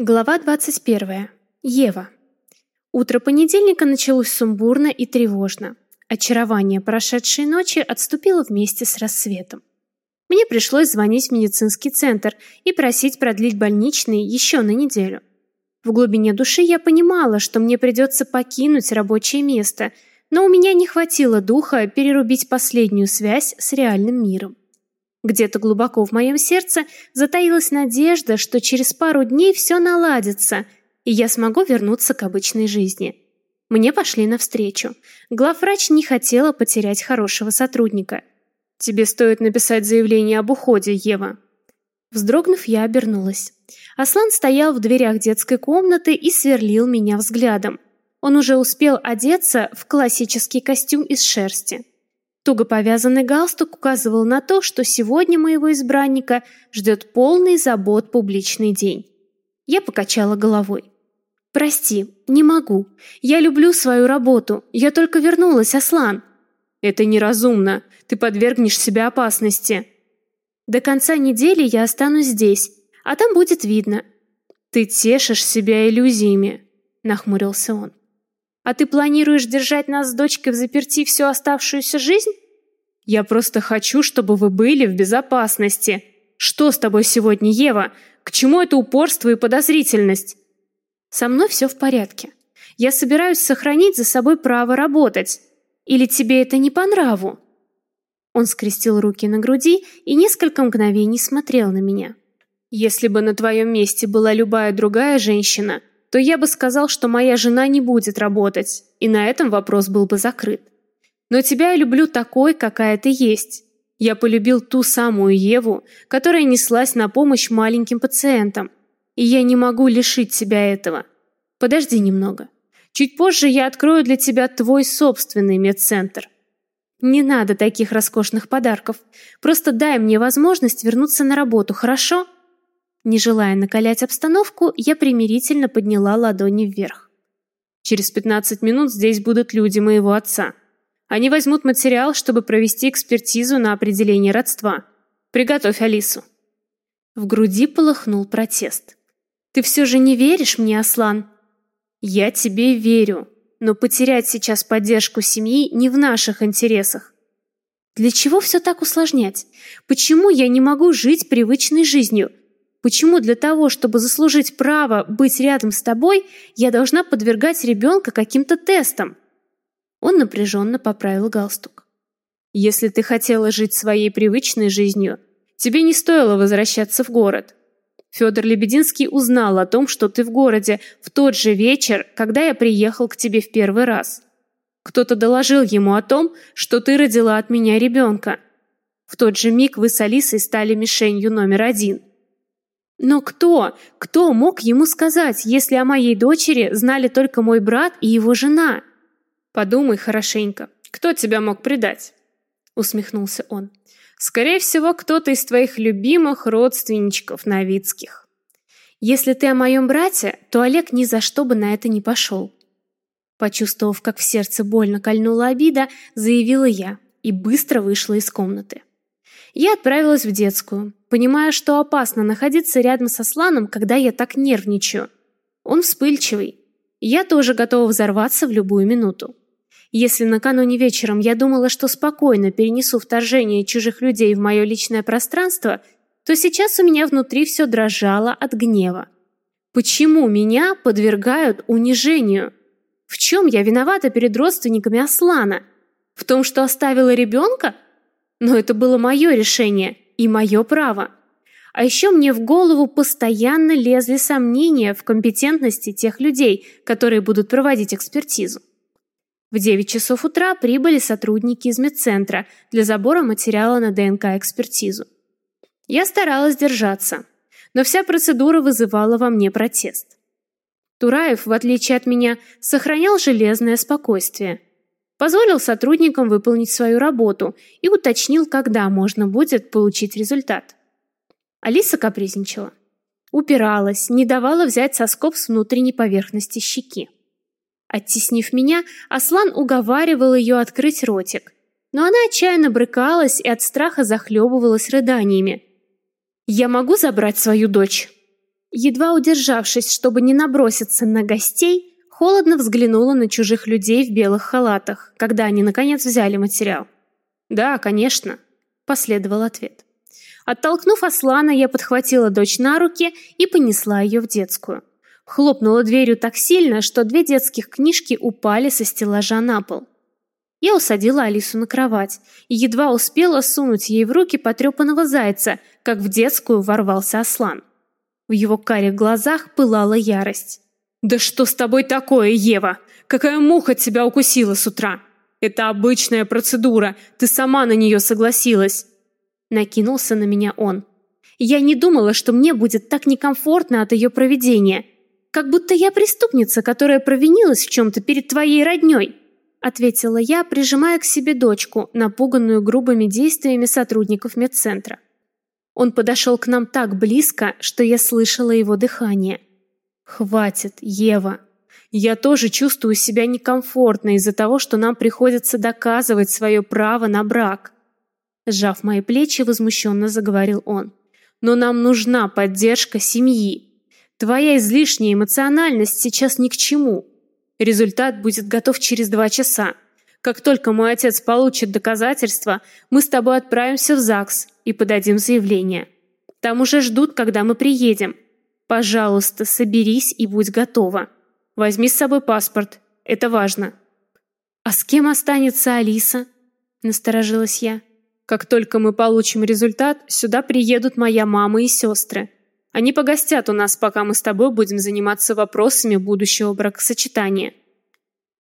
Глава 21. Ева. Утро понедельника началось сумбурно и тревожно. Очарование прошедшей ночи отступило вместе с рассветом. Мне пришлось звонить в медицинский центр и просить продлить больничный еще на неделю. В глубине души я понимала, что мне придется покинуть рабочее место, но у меня не хватило духа перерубить последнюю связь с реальным миром. Где-то глубоко в моем сердце затаилась надежда, что через пару дней все наладится, и я смогу вернуться к обычной жизни. Мне пошли навстречу. Главврач не хотела потерять хорошего сотрудника. «Тебе стоит написать заявление об уходе, Ева». Вздрогнув, я обернулась. Аслан стоял в дверях детской комнаты и сверлил меня взглядом. Он уже успел одеться в классический костюм из шерсти. Туго повязанный галстук указывал на то, что сегодня моего избранника ждет полный забот публичный день. Я покачала головой. «Прости, не могу. Я люблю свою работу. Я только вернулась, Аслан». «Это неразумно. Ты подвергнешь себя опасности». «До конца недели я останусь здесь, а там будет видно». «Ты тешишь себя иллюзиями», — нахмурился он. А ты планируешь держать нас с дочкой в заперти всю оставшуюся жизнь? Я просто хочу, чтобы вы были в безопасности. Что с тобой сегодня, Ева? К чему это упорство и подозрительность? Со мной все в порядке. Я собираюсь сохранить за собой право работать. Или тебе это не по нраву? Он скрестил руки на груди и несколько мгновений смотрел на меня. Если бы на твоем месте была любая другая женщина, то я бы сказал, что моя жена не будет работать, и на этом вопрос был бы закрыт. Но тебя я люблю такой, какая ты есть. Я полюбил ту самую Еву, которая неслась на помощь маленьким пациентам, и я не могу лишить себя этого. Подожди немного. Чуть позже я открою для тебя твой собственный медцентр. Не надо таких роскошных подарков. Просто дай мне возможность вернуться на работу, хорошо? Не желая накалять обстановку, я примирительно подняла ладони вверх. Через 15 минут здесь будут люди моего отца. Они возьмут материал, чтобы провести экспертизу на определение родства. Приготовь Алису. В груди полыхнул протест. Ты все же не веришь мне, Аслан? Я тебе верю, но потерять сейчас поддержку семьи не в наших интересах. Для чего все так усложнять? Почему я не могу жить привычной жизнью? Почему для того, чтобы заслужить право быть рядом с тобой, я должна подвергать ребенка каким-то тестам? Он напряженно поправил галстук. Если ты хотела жить своей привычной жизнью, тебе не стоило возвращаться в город. Федор Лебединский узнал о том, что ты в городе в тот же вечер, когда я приехал к тебе в первый раз. Кто-то доложил ему о том, что ты родила от меня ребенка. В тот же миг вы с Алисой стали мишенью номер один. Но кто, кто мог ему сказать, если о моей дочери знали только мой брат и его жена? Подумай хорошенько, кто тебя мог предать? Усмехнулся он. Скорее всего, кто-то из твоих любимых родственничков Новицких. Если ты о моем брате, то Олег ни за что бы на это не пошел. Почувствовав, как в сердце больно кольнула обида, заявила я и быстро вышла из комнаты. Я отправилась в детскую, понимая, что опасно находиться рядом со Сланом, когда я так нервничаю. Он вспыльчивый. Я тоже готова взорваться в любую минуту. Если накануне вечером я думала, что спокойно перенесу вторжение чужих людей в мое личное пространство, то сейчас у меня внутри все дрожало от гнева. Почему меня подвергают унижению? В чем я виновата перед родственниками Аслана? В том, что оставила ребенка? Но это было мое решение и мое право. А еще мне в голову постоянно лезли сомнения в компетентности тех людей, которые будут проводить экспертизу. В 9 часов утра прибыли сотрудники из медцентра для забора материала на ДНК-экспертизу. Я старалась держаться, но вся процедура вызывала во мне протест. Тураев, в отличие от меня, сохранял железное спокойствие – позволил сотрудникам выполнить свою работу и уточнил, когда можно будет получить результат. Алиса капризничала. Упиралась, не давала взять соскоб с внутренней поверхности щеки. Оттеснив меня, Аслан уговаривал ее открыть ротик, но она отчаянно брыкалась и от страха захлебывалась рыданиями. «Я могу забрать свою дочь?» Едва удержавшись, чтобы не наброситься на гостей, холодно взглянула на чужих людей в белых халатах, когда они наконец взяли материал. «Да, конечно», — последовал ответ. Оттолкнув Аслана, я подхватила дочь на руки и понесла ее в детскую. Хлопнула дверью так сильно, что две детских книжки упали со стеллажа на пол. Я усадила Алису на кровать и едва успела сунуть ей в руки потрепанного зайца, как в детскую ворвался Аслан. В его карих глазах пылала ярость. «Да что с тобой такое, Ева? Какая муха тебя укусила с утра? Это обычная процедура, ты сама на нее согласилась!» Накинулся на меня он. Я не думала, что мне будет так некомфортно от ее проведения. Как будто я преступница, которая провинилась в чем-то перед твоей родней. Ответила я, прижимая к себе дочку, напуганную грубыми действиями сотрудников медцентра. Он подошел к нам так близко, что я слышала его дыхание. «Хватит, Ева. Я тоже чувствую себя некомфортно из-за того, что нам приходится доказывать свое право на брак». Сжав мои плечи, возмущенно заговорил он. «Но нам нужна поддержка семьи. Твоя излишняя эмоциональность сейчас ни к чему. Результат будет готов через два часа. Как только мой отец получит доказательства, мы с тобой отправимся в ЗАГС и подадим заявление. Там уже ждут, когда мы приедем. Пожалуйста, соберись и будь готова. Возьми с собой паспорт. Это важно. А с кем останется Алиса? Насторожилась я. Как только мы получим результат, сюда приедут моя мама и сестры. Они погостят у нас, пока мы с тобой будем заниматься вопросами будущего бракосочетания.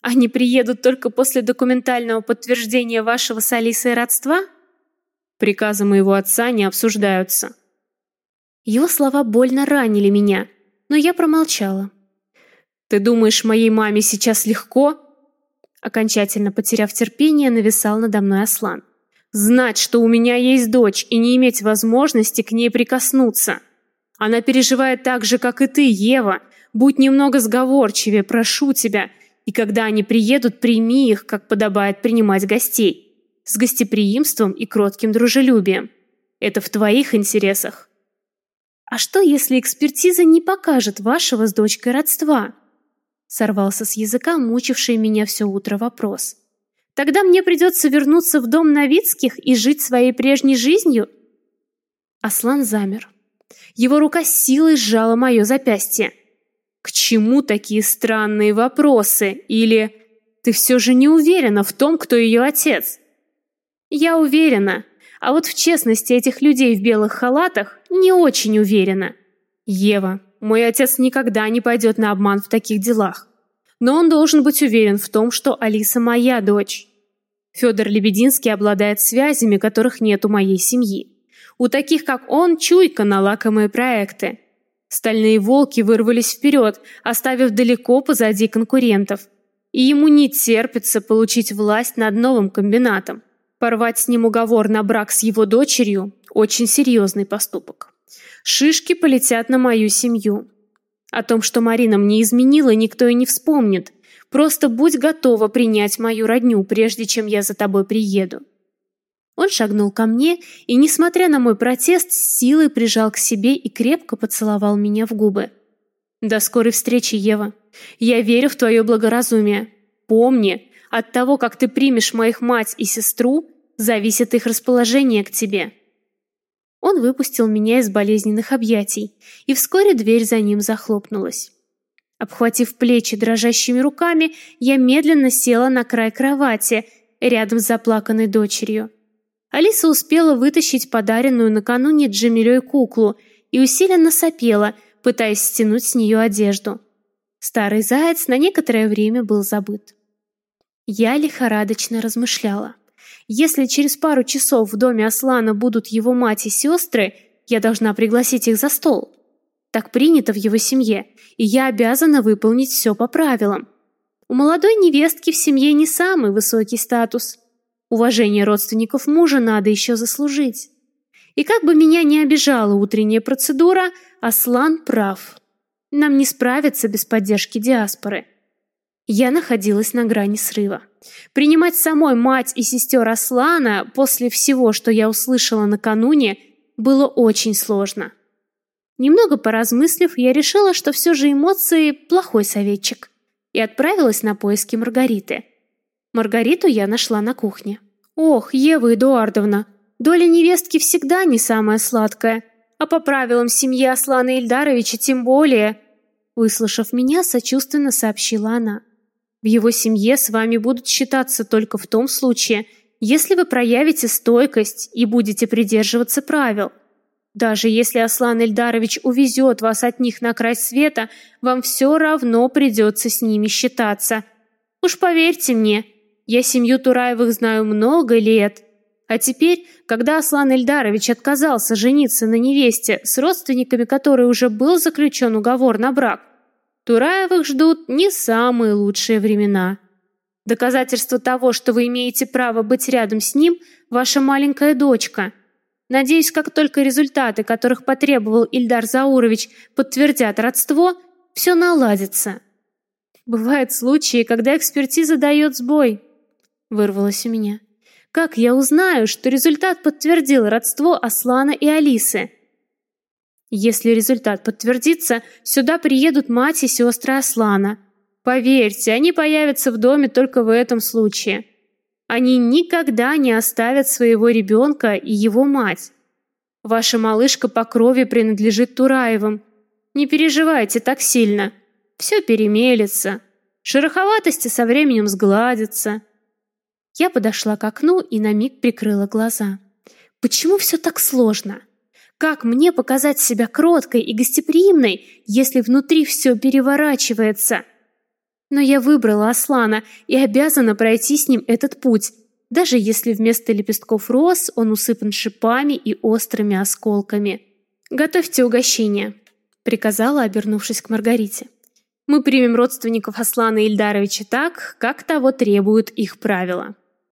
Они приедут только после документального подтверждения вашего с Алисой родства? Приказы моего отца не обсуждаются. Его слова больно ранили меня, но я промолчала. Ты думаешь, моей маме сейчас легко? Окончательно потеряв терпение, нависал надо мной Аслан. Знать, что у меня есть дочь и не иметь возможности к ней прикоснуться. Она переживает так же, как и ты, Ева. Будь немного сговорчивее, прошу тебя. И когда они приедут, прими их, как подобает принимать гостей. С гостеприимством и кротким дружелюбием. Это в твоих интересах. А что, если экспертиза не покажет вашего с дочкой родства? Сорвался с языка мучивший меня все утро вопрос. Тогда мне придется вернуться в дом Новицких и жить своей прежней жизнью? Аслан замер. Его рука силой сжала мое запястье. «К чему такие странные вопросы?» Или «Ты все же не уверена в том, кто ее отец?» «Я уверена, а вот в честности этих людей в белых халатах не очень уверена». «Ева, мой отец никогда не пойдет на обман в таких делах. Но он должен быть уверен в том, что Алиса моя дочь. Федор Лебединский обладает связями, которых нет у моей семьи. У таких, как он, чуйка на лакомые проекты. Стальные волки вырвались вперед, оставив далеко позади конкурентов. И ему не терпится получить власть над новым комбинатом. Порвать с ним уговор на брак с его дочерью – очень серьезный поступок. Шишки полетят на мою семью. О том, что Марина мне изменила, никто и не вспомнит. Просто будь готова принять мою родню, прежде чем я за тобой приеду. Он шагнул ко мне и, несмотря на мой протест, с силой прижал к себе и крепко поцеловал меня в губы. «До скорой встречи, Ева. Я верю в твое благоразумие. Помни, от того, как ты примешь моих мать и сестру, зависит их расположение к тебе». Он выпустил меня из болезненных объятий, и вскоре дверь за ним захлопнулась. Обхватив плечи дрожащими руками, я медленно села на край кровати, рядом с заплаканной дочерью. Алиса успела вытащить подаренную накануне Джамилей куклу и усиленно сопела, пытаясь стянуть с нее одежду. Старый заяц на некоторое время был забыт. Я лихорадочно размышляла. Если через пару часов в доме Аслана будут его мать и сестры, я должна пригласить их за стол. Так принято в его семье, и я обязана выполнить все по правилам. У молодой невестки в семье не самый высокий статус – Уважение родственников мужа надо еще заслужить. И как бы меня не обижала утренняя процедура, Аслан прав. Нам не справиться без поддержки диаспоры. Я находилась на грани срыва. Принимать самой мать и сестер Аслана после всего, что я услышала накануне, было очень сложно. Немного поразмыслив, я решила, что все же эмоции – плохой советчик, и отправилась на поиски Маргариты. Маргариту я нашла на кухне. «Ох, Ева Эдуардовна, доля невестки всегда не самая сладкая, а по правилам семьи Аслана Ильдаровича тем более», выслушав меня, сочувственно сообщила она. «В его семье с вами будут считаться только в том случае, если вы проявите стойкость и будете придерживаться правил». Даже если Аслан Эльдарович увезет вас от них на край света, вам все равно придется с ними считаться. Уж поверьте мне, я семью Тураевых знаю много лет. А теперь, когда Аслан Эльдарович отказался жениться на невесте, с родственниками которой уже был заключен уговор на брак, Тураевых ждут не самые лучшие времена. Доказательство того, что вы имеете право быть рядом с ним, ваша маленькая дочка – Надеюсь, как только результаты, которых потребовал Ильдар Заурович, подтвердят родство, все наладится. Бывают случаи, когда экспертиза дает сбой. Вырвалось у меня. Как я узнаю, что результат подтвердил родство Аслана и Алисы? Если результат подтвердится, сюда приедут мать и сестры Аслана. Поверьте, они появятся в доме только в этом случае. Они никогда не оставят своего ребенка и его мать. Ваша малышка по крови принадлежит Тураевым. Не переживайте так сильно. Все перемелется. Шероховатости со временем сгладятся. Я подошла к окну и на миг прикрыла глаза. Почему все так сложно? Как мне показать себя кроткой и гостеприимной, если внутри все переворачивается? Но я выбрала Аслана и обязана пройти с ним этот путь, даже если вместо лепестков роз он усыпан шипами и острыми осколками. «Готовьте угощение», — приказала, обернувшись к Маргарите. «Мы примем родственников Аслана Ильдаровича так, как того требуют их правила».